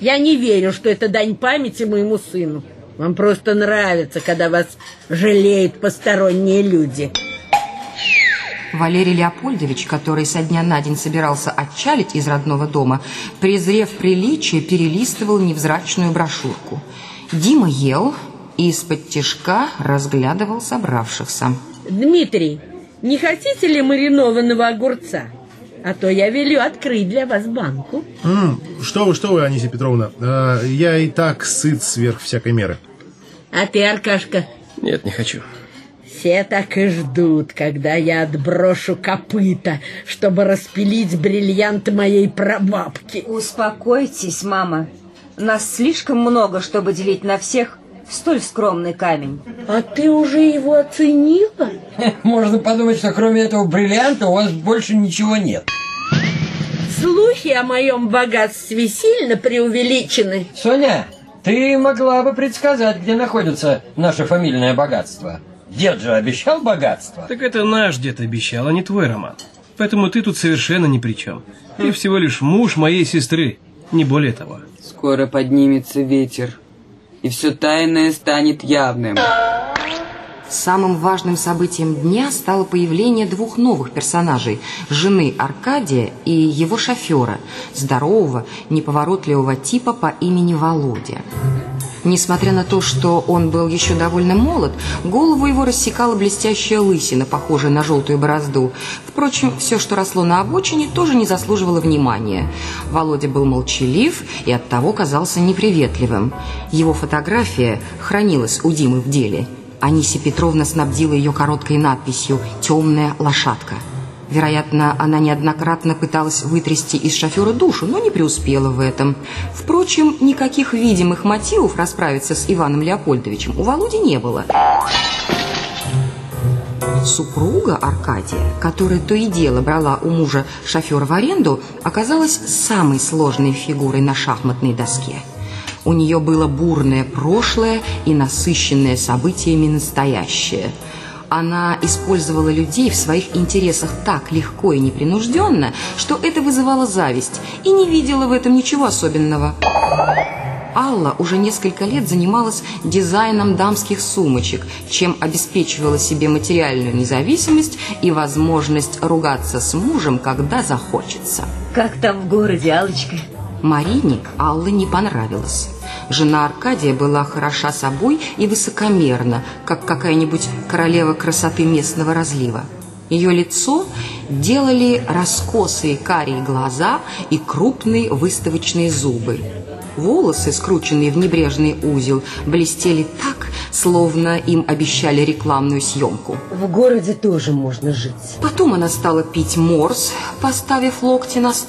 Я не верю, что это дань памяти моему сыну. Вам просто нравится, когда вас жалеют посторонние люди. Валерий Леопольдович, который со дня на день собирался отчалить из родного дома, презрев приличие, перелистывал невзрачную брошюрку. Дима ел и из-под тишка разглядывал собравшихся. Дмитрий, не хотите ли маринованного огурца? А то я велю открыть для вас банку. М, что вы, что вы, Анисия Петровна, э, я и так сыт сверх всякой меры. А ты, Аркашка, Нет, не хочу. все так и ждут, когда я отброшу копыта, чтобы распилить бриллиант моей прабабки. Успокойтесь, мама. Нас слишком много, чтобы делить на всех столь скромный камень. А ты уже его оценила? Можно подумать, что кроме этого бриллианта у вас больше ничего нет. Слухи о моем богатстве сильно преувеличены. Соня, ты могла бы предсказать, где находится наше фамильное богатство. Дед же обещал богатство. Так это наш дед обещал, а не твой, Роман. Поэтому ты тут совершенно ни при чем. Ты всего лишь муж моей сестры, не более того. Скоро поднимется ветер, и все тайное станет явным. Самым важным событием дня стало появление двух новых персонажей – жены Аркадия и его шофера, здорового, неповоротливого типа по имени Володя. Несмотря на то, что он был еще довольно молод, голову его рассекала блестящая лысина, похожая на желтую борозду. Впрочем, все, что росло на обочине, тоже не заслуживало внимания. Володя был молчалив и оттого казался неприветливым. Его фотография хранилась у Димы в деле – Анисия Петровна снабдила ее короткой надписью «Темная лошадка». Вероятно, она неоднократно пыталась вытрясти из шофера душу, но не преуспела в этом. Впрочем, никаких видимых мотивов расправиться с Иваном Леопольдовичем у Володи не было. Супруга Аркадия, которая то и дело брала у мужа шофера в аренду, оказалась самой сложной фигурой на шахматной доске. У нее было бурное прошлое и насыщенное событиями настоящее. Она использовала людей в своих интересах так легко и непринужденно, что это вызывало зависть, и не видела в этом ничего особенного. Алла уже несколько лет занималась дизайном дамских сумочек, чем обеспечивала себе материальную независимость и возможность ругаться с мужем, когда захочется. Как там в городе, Алочка? Марине Алла не понравилась. Жена Аркадия была хороша собой и высокомерна, как какая-нибудь королева красоты местного разлива. Ее лицо делали раскосые карие глаза и крупные выставочные зубы. Волосы, скрученные в небрежный узел, блестели так, словно им обещали рекламную съемку. В городе тоже можно жить. Потом она стала пить морс, поставив локти на стол,